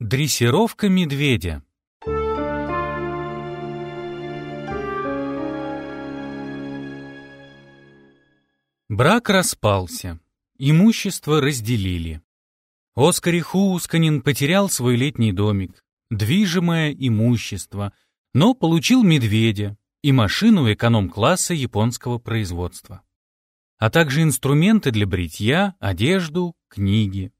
Дрессировка медведя. Брак распался, имущество разделили. Оскар Хуусканин потерял свой летний домик, движимое имущество, но получил медведя и машину эконом-класса японского производства, а также инструменты для бритья, одежду, книги.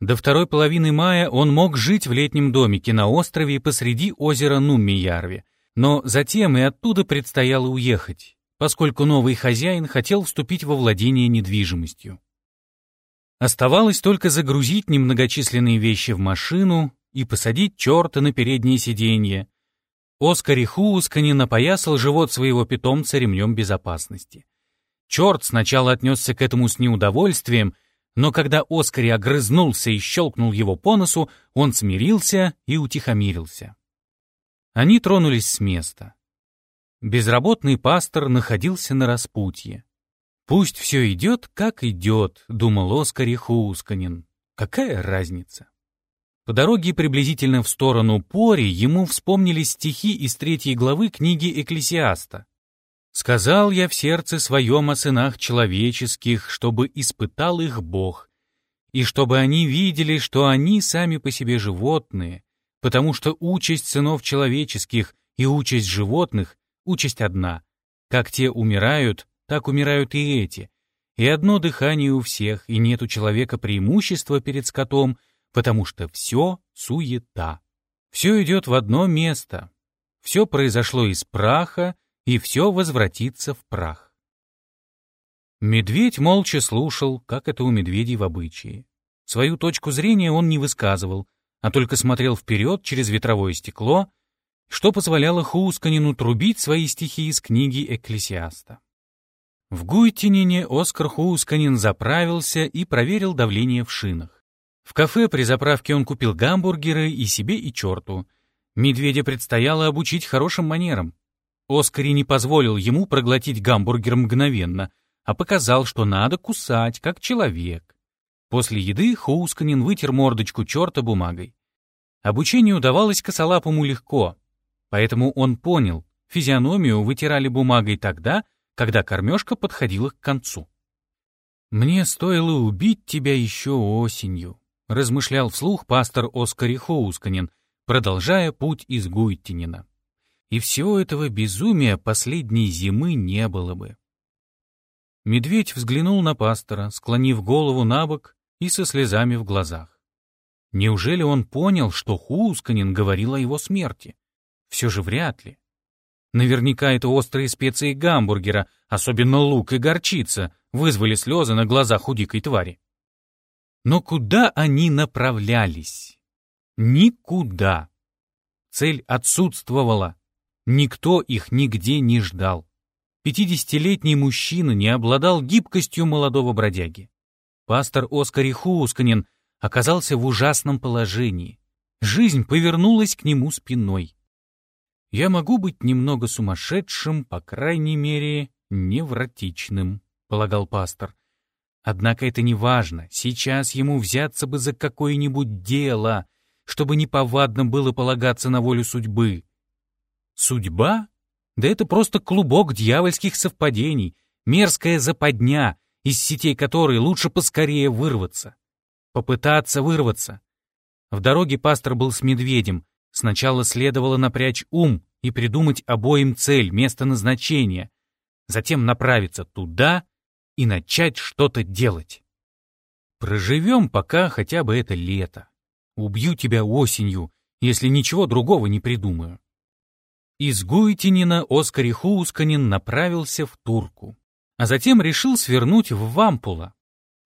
До второй половины мая он мог жить в летнем домике на острове посреди озера Нуммиярви, но затем и оттуда предстояло уехать, поскольку новый хозяин хотел вступить во владение недвижимостью. Оставалось только загрузить немногочисленные вещи в машину и посадить черта на переднее сиденье. Оскар Хуускани напоясал живот своего питомца ремнем безопасности. Черт сначала отнесся к этому с неудовольствием, но когда Оскари огрызнулся и щелкнул его по носу, он смирился и утихомирился. Они тронулись с места. Безработный пастор находился на распутье. «Пусть все идет, как идет», — думал Оскари Хуусканин. «Какая разница?» По дороге приблизительно в сторону Пори ему вспомнились стихи из третьей главы книги Экклесиаста. Сказал я в сердце своем о сынах человеческих, чтобы испытал их Бог, и чтобы они видели, что они сами по себе животные, потому что участь сынов человеческих и участь животных — участь одна. Как те умирают, так умирают и эти. И одно дыхание у всех, и нет у человека преимущества перед скотом, потому что все суета. Все идет в одно место. Все произошло из праха, и все возвратится в прах. Медведь молча слушал, как это у медведей в обычае. Свою точку зрения он не высказывал, а только смотрел вперед через ветровое стекло, что позволяло Хусканину трубить свои стихи из книги Экклесиаста. В Гуйтинине Оскар Хусканин заправился и проверил давление в шинах. В кафе при заправке он купил гамбургеры и себе, и черту. Медведя предстояло обучить хорошим манерам. Оскари не позволил ему проглотить гамбургер мгновенно, а показал, что надо кусать, как человек. После еды Хоусканин вытер мордочку черта бумагой. Обучение удавалось косолапому легко, поэтому он понял, физиономию вытирали бумагой тогда, когда кормежка подходила к концу. «Мне стоило убить тебя еще осенью», — размышлял вслух пастор Оскари Хоусканин, продолжая путь из Гуйттинина и всего этого безумия последней зимы не было бы. Медведь взглянул на пастора, склонив голову на бок и со слезами в глазах. Неужели он понял, что Хусканин говорил о его смерти? Все же вряд ли. Наверняка это острые специи гамбургера, особенно лук и горчица, вызвали слезы на глазах у дикой твари. Но куда они направлялись? Никуда. Цель отсутствовала. Никто их нигде не ждал. Пятидесятилетний мужчина не обладал гибкостью молодого бродяги. Пастор Оскар Хуусканин оказался в ужасном положении. Жизнь повернулась к нему спиной. «Я могу быть немного сумасшедшим, по крайней мере, невротичным», — полагал пастор. Однако это не важно. Сейчас ему взяться бы за какое-нибудь дело, чтобы неповадно было полагаться на волю судьбы. Судьба? Да это просто клубок дьявольских совпадений, мерзкая западня, из сетей которой лучше поскорее вырваться. Попытаться вырваться. В дороге пастор был с медведем. Сначала следовало напрячь ум и придумать обоим цель, место назначения. Затем направиться туда и начать что-то делать. Проживем пока хотя бы это лето. Убью тебя осенью, если ничего другого не придумаю. Из Гуйтинина Оскари Хуусканин направился в Турку, а затем решил свернуть в Вампула.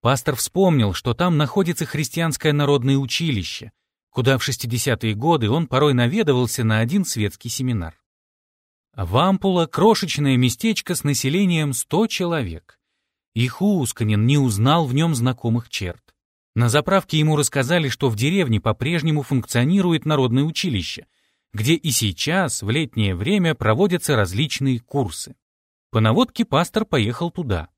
Пастор вспомнил, что там находится христианское народное училище, куда в 60-е годы он порой наведывался на один светский семинар. Вампула — крошечное местечко с населением 100 человек. И Хуусканин не узнал в нем знакомых черт. На заправке ему рассказали, что в деревне по-прежнему функционирует народное училище, где и сейчас в летнее время проводятся различные курсы. По наводке пастор поехал туда.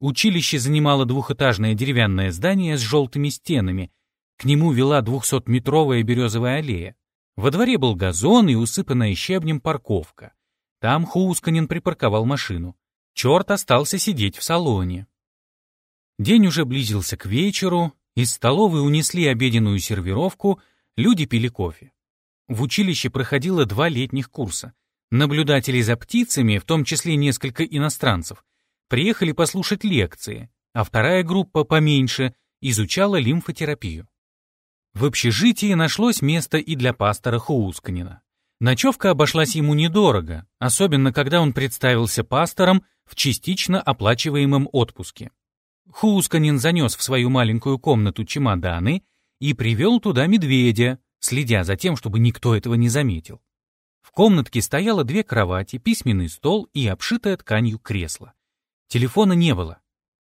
Училище занимало двухэтажное деревянное здание с желтыми стенами. К нему вела двухсотметровая березовая аллея. Во дворе был газон и усыпанная щебнем парковка. Там Хуусканин припарковал машину. Черт остался сидеть в салоне. День уже близился к вечеру, из столовой унесли обеденную сервировку, люди пили кофе. В училище проходило два летних курса. Наблюдатели за птицами, в том числе несколько иностранцев, приехали послушать лекции, а вторая группа, поменьше, изучала лимфотерапию. В общежитии нашлось место и для пастора Хуусканина. Ночевка обошлась ему недорого, особенно когда он представился пастором в частично оплачиваемом отпуске. Хуусканин занес в свою маленькую комнату чемоданы и привел туда медведя, следя за тем, чтобы никто этого не заметил. В комнатке стояло две кровати, письменный стол и обшитое тканью кресло. Телефона не было.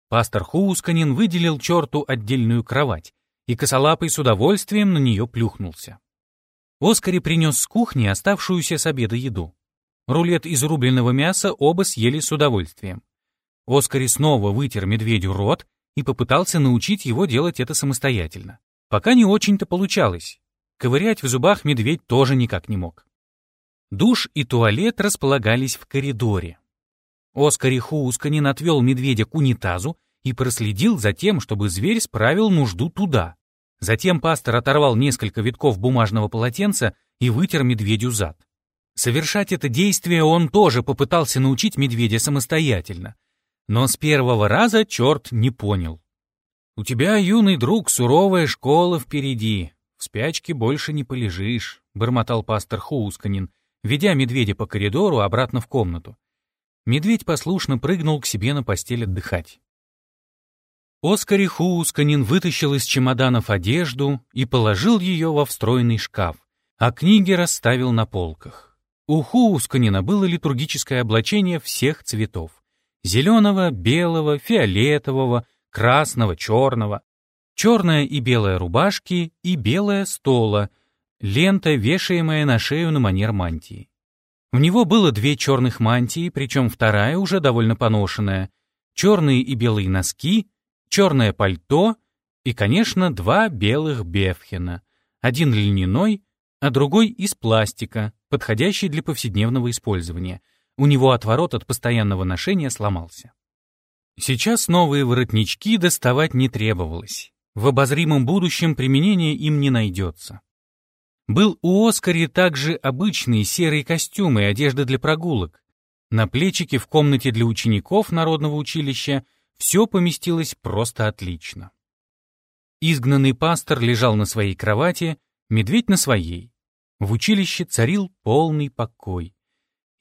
Пастор Хуусканин выделил черту отдельную кровать, и косолапый с удовольствием на нее плюхнулся. Оскари принес с кухни оставшуюся с обеда еду. Рулет из рубленного мяса оба съели с удовольствием. Оскари снова вытер медведю рот и попытался научить его делать это самостоятельно. Пока не очень-то получалось. Ковырять в зубах медведь тоже никак не мог. Душ и туалет располагались в коридоре. Оскари Хуусканин отвел медведя к унитазу и проследил за тем, чтобы зверь справил нужду туда. Затем пастор оторвал несколько витков бумажного полотенца и вытер медведю зад. Совершать это действие он тоже попытался научить медведя самостоятельно. Но с первого раза черт не понял. «У тебя, юный друг, суровая школа впереди. В спячке больше не полежишь», — бормотал пастор Хуусканин, ведя медведя по коридору обратно в комнату. Медведь послушно прыгнул к себе на постель отдыхать. Оскари Хуусканин вытащил из чемоданов одежду и положил ее во встроенный шкаф, а книги расставил на полках. У Хуусканина было литургическое облачение всех цветов — зеленого, белого, фиолетового, красного, черного, черная и белая рубашки и белая стола, лента, вешаемая на шею на манер мантии. У него было две черных мантии, причем вторая уже довольно поношенная, черные и белые носки, черное пальто и, конечно, два белых бефхена, один льняной, а другой из пластика, подходящий для повседневного использования. У него отворот от постоянного ношения сломался. Сейчас новые воротнички доставать не требовалось. В обозримом будущем применения им не найдется. Был у Оскари также обычные серые костюмы и одежда для прогулок. На плечике в комнате для учеников Народного училища все поместилось просто отлично. Изгнанный пастор лежал на своей кровати, медведь на своей. В училище царил полный покой.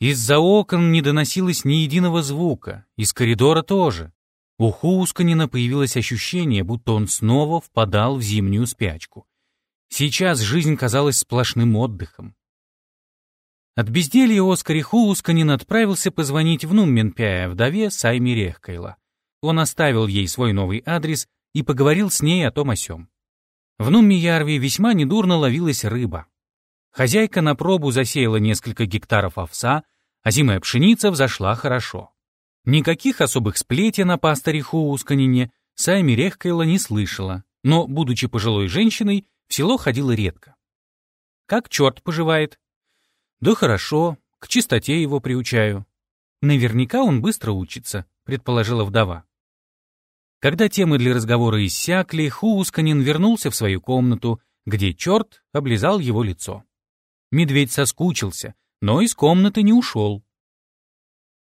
Из-за окон не доносилось ни единого звука, из коридора тоже. У Хусканина появилось ощущение, будто он снова впадал в зимнюю спячку. Сейчас жизнь казалась сплошным отдыхом. От безделья Оскари Хусканин отправился позвонить в Нумменпяя, вдове Сайми Рехкайла. Он оставил ей свой новый адрес и поговорил с ней о том о сём. В Нуммиярве весьма недурно ловилась рыба. Хозяйка на пробу засеяла несколько гектаров овса, а зимая пшеница взошла хорошо. Никаких особых сплетен о пасторе Хуусканине Сайми Рехкайла не слышала, но, будучи пожилой женщиной, в село ходила редко. Как черт поживает? Да хорошо, к чистоте его приучаю. Наверняка он быстро учится, предположила вдова. Когда темы для разговора иссякли, Хуусканин вернулся в свою комнату, где черт облизал его лицо. Медведь соскучился, но из комнаты не ушел.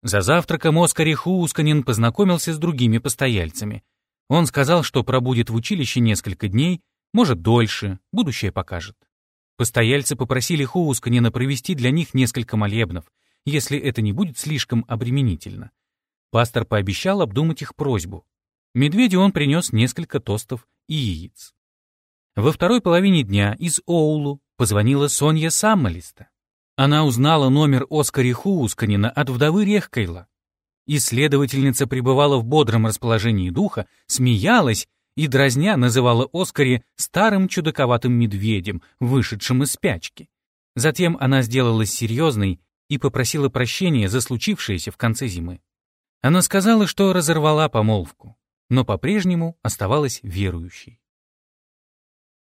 За завтраком Оскари Хуусканин познакомился с другими постояльцами. Он сказал, что пробудет в училище несколько дней, может, дольше, будущее покажет. Постояльцы попросили Хуусканина провести для них несколько молебнов, если это не будет слишком обременительно. Пастор пообещал обдумать их просьбу. Медведю он принес несколько тостов и яиц. Во второй половине дня из Оулу позвонила Сонья Саммалиста. Она узнала номер Оскари Хуусканина от вдовы Рехкайла. Исследовательница пребывала в бодром расположении духа, смеялась и, дразня, называла Оскари старым чудаковатым медведем, вышедшим из спячки. Затем она сделалась серьезной и попросила прощения за случившееся в конце зимы. Она сказала, что разорвала помолвку, но по-прежнему оставалась верующей.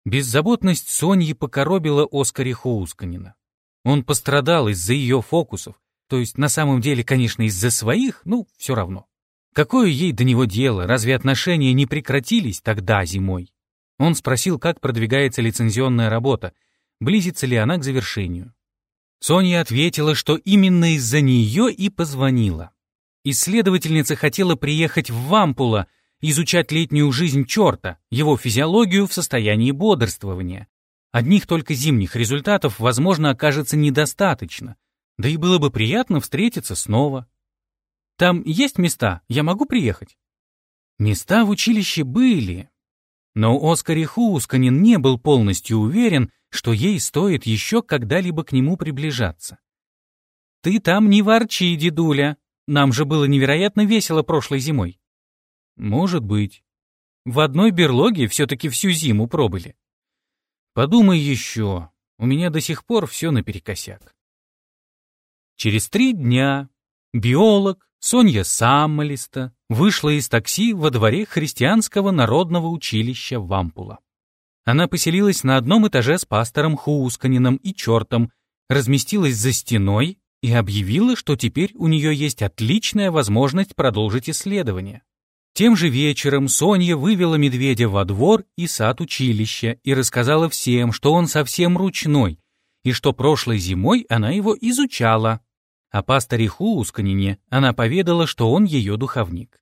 Беззаботность Соньи покоробила Оскаре Хоусканина. Он пострадал из-за ее фокусов, то есть на самом деле, конечно, из-за своих, ну, все равно. Какое ей до него дело, разве отношения не прекратились тогда зимой? Он спросил, как продвигается лицензионная работа, близится ли она к завершению. Соня ответила, что именно из-за нее и позвонила. Исследовательница хотела приехать в Вампула, изучать летнюю жизнь черта, его физиологию в состоянии бодрствования. Одних только зимних результатов, возможно, окажется недостаточно. Да и было бы приятно встретиться снова. Там есть места, я могу приехать? Места в училище были, но Оскар Хусканин не был полностью уверен, что ей стоит еще когда-либо к нему приближаться. «Ты там не ворчи, дедуля. Нам же было невероятно весело прошлой зимой». «Может быть. В одной берлоге все-таки всю зиму пробыли». «Подумай еще. У меня до сих пор все наперекосяк». Через три дня биолог Соня Саммолиста вышла из такси во дворе христианского народного училища Вампула. Она поселилась на одном этаже с пастором Хуусканином и чертом, разместилась за стеной и объявила, что теперь у нее есть отличная возможность продолжить исследование. Тем же вечером Соня вывела медведя во двор и сад училища и рассказала всем, что он совсем ручной, и что прошлой зимой она его изучала. О пасторе Хуусканине она поведала, что он ее духовник.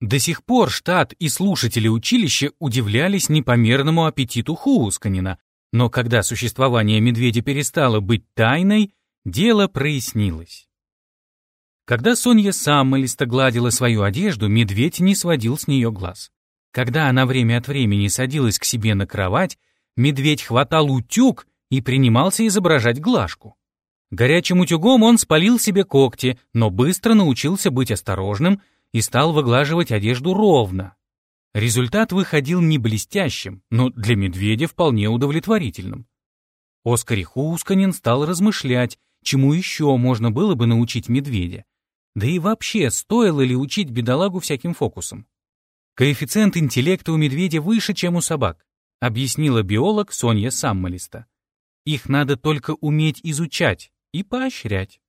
До сих пор штат и слушатели училища удивлялись непомерному аппетиту Хуусканина, но когда существование медведя перестало быть тайной, дело прояснилось. Когда Соня самолисто гладила свою одежду, медведь не сводил с нее глаз. Когда она время от времени садилась к себе на кровать, медведь хватал утюг и принимался изображать глажку. Горячим утюгом он спалил себе когти, но быстро научился быть осторожным и стал выглаживать одежду ровно. Результат выходил не блестящим, но для медведя вполне удовлетворительным. Оскар Хусканин стал размышлять, чему еще можно было бы научить медведя. Да и вообще, стоило ли учить бедолагу всяким фокусам? Коэффициент интеллекта у медведя выше, чем у собак, объяснила биолог Соня Саммолиста. Их надо только уметь изучать и поощрять.